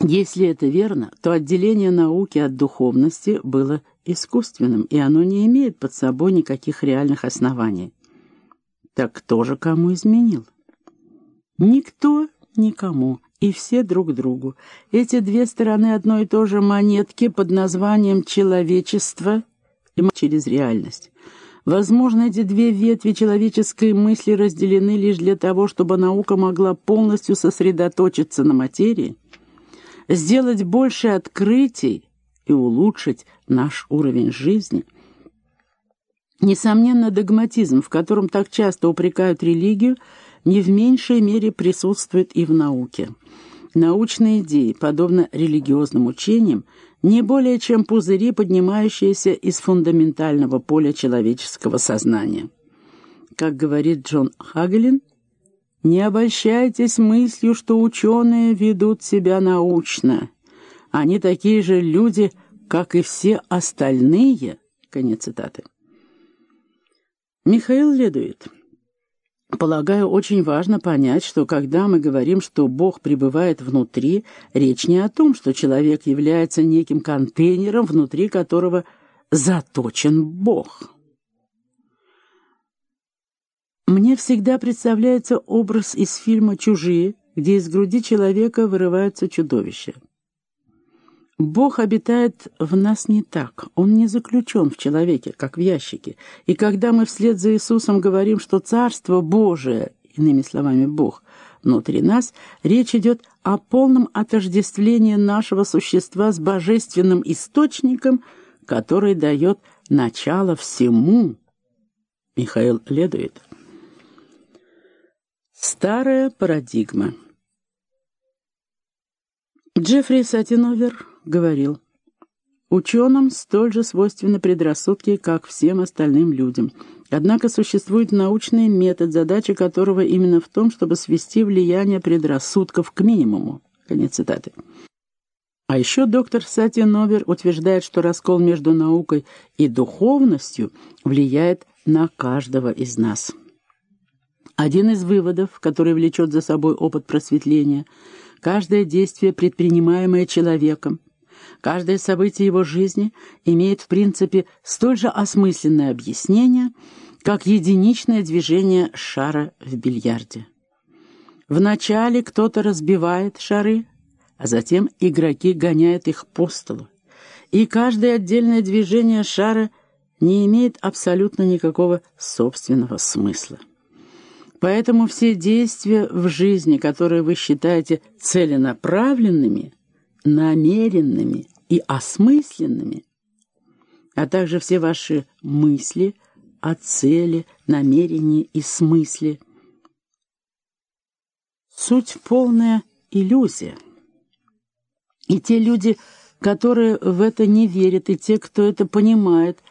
Если это верно, то отделение науки от духовности было искусственным, и оно не имеет под собой никаких реальных оснований. Так кто же кому изменил? Никто никому, и все друг другу. Эти две стороны одной и той же монетки под названием «человечество» и через реальность. Возможно, эти две ветви человеческой мысли разделены лишь для того, чтобы наука могла полностью сосредоточиться на материи, сделать больше открытий и улучшить наш уровень жизни. Несомненно, догматизм, в котором так часто упрекают религию, не в меньшей мере присутствует и в науке. Научные идеи, подобно религиозным учениям, не более чем пузыри, поднимающиеся из фундаментального поля человеческого сознания. Как говорит Джон Хагелин, «Не обольщайтесь мыслью, что ученые ведут себя научно. Они такие же люди, как и все остальные». Конец цитаты. Михаил Ледует. Полагаю, очень важно понять, что когда мы говорим, что Бог пребывает внутри, речь не о том, что человек является неким контейнером, внутри которого заточен Бог. Мне всегда представляется образ из фильма «Чужие», где из груди человека вырываются чудовища. Бог обитает в нас не так. Он не заключен в человеке, как в ящике. И когда мы вслед за Иисусом говорим, что Царство Божие, иными словами Бог, внутри нас, речь идет о полном отождествлении нашего существа с божественным источником, который дает начало всему. Михаил Ледует. Старая парадигма. Джеффри Сатиновер говорил, «Ученым столь же свойственны предрассудки, как всем остальным людям. Однако существует научный метод, задача которого именно в том, чтобы свести влияние предрассудков к минимуму». Конец цитаты. А еще доктор Сати Новер утверждает, что раскол между наукой и духовностью влияет на каждого из нас. Один из выводов, который влечет за собой опыт просветления, каждое действие, предпринимаемое человеком, Каждое событие его жизни имеет в принципе столь же осмысленное объяснение, как единичное движение шара в бильярде. Вначале кто-то разбивает шары, а затем игроки гоняют их по столу. И каждое отдельное движение шара не имеет абсолютно никакого собственного смысла. Поэтому все действия в жизни, которые вы считаете целенаправленными – намеренными и осмысленными, а также все ваши мысли о цели, намерении и смысле. Суть полная иллюзия. И те люди, которые в это не верят, и те, кто это понимает,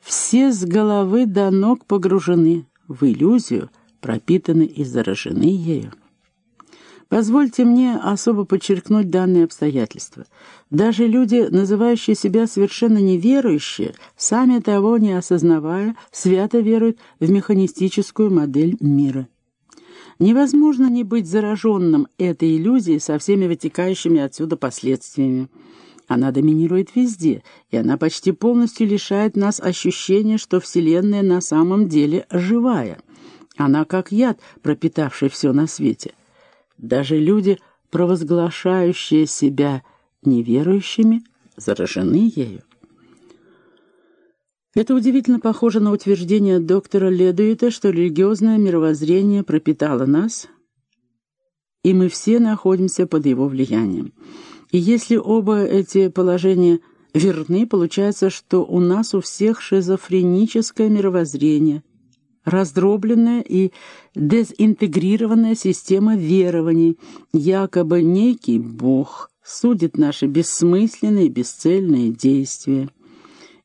все с головы до ног погружены в иллюзию, пропитаны и заражены ею. Позвольте мне особо подчеркнуть данные обстоятельства. Даже люди, называющие себя совершенно неверующие, сами того не осознавая, свято веруют в механистическую модель мира. Невозможно не быть зараженным этой иллюзией со всеми вытекающими отсюда последствиями. Она доминирует везде, и она почти полностью лишает нас ощущения, что Вселенная на самом деле живая. Она как яд, пропитавший все на свете – даже люди, провозглашающие себя неверующими, заражены ею. Это удивительно похоже на утверждение доктора Ледуита, что религиозное мировоззрение пропитало нас, и мы все находимся под его влиянием. И если оба эти положения верны, получается, что у нас у всех шизофреническое мировоззрение – раздробленная и дезинтегрированная система верований, якобы некий Бог судит наши бессмысленные, бесцельные действия.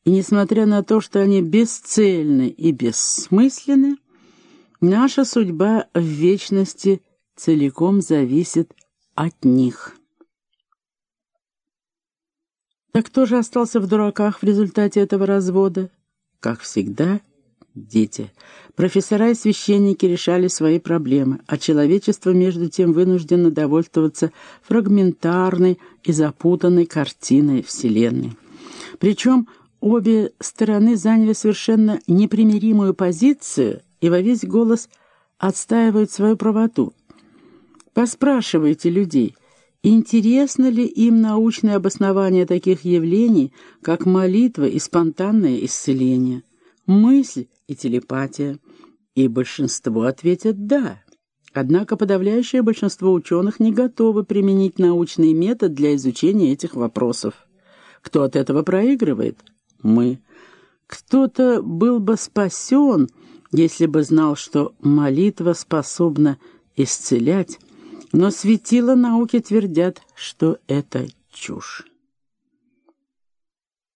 И несмотря на то, что они бесцельны и бессмысленны, наша судьба в вечности целиком зависит от них. Так кто же остался в дураках в результате этого развода? Как всегда, дети. Профессора и священники решали свои проблемы, а человечество, между тем, вынуждено довольствоваться фрагментарной и запутанной картиной Вселенной. Причем обе стороны заняли совершенно непримиримую позицию и во весь голос отстаивают свою правоту. Поспрашивайте людей, интересно ли им научное обоснование таких явлений, как молитва и спонтанное исцеление, мысль и телепатия, и большинство ответят «да». Однако подавляющее большинство ученых не готовы применить научный метод для изучения этих вопросов. Кто от этого проигрывает? Мы. Кто-то был бы спасен, если бы знал, что молитва способна исцелять, но светила науки твердят, что это чушь.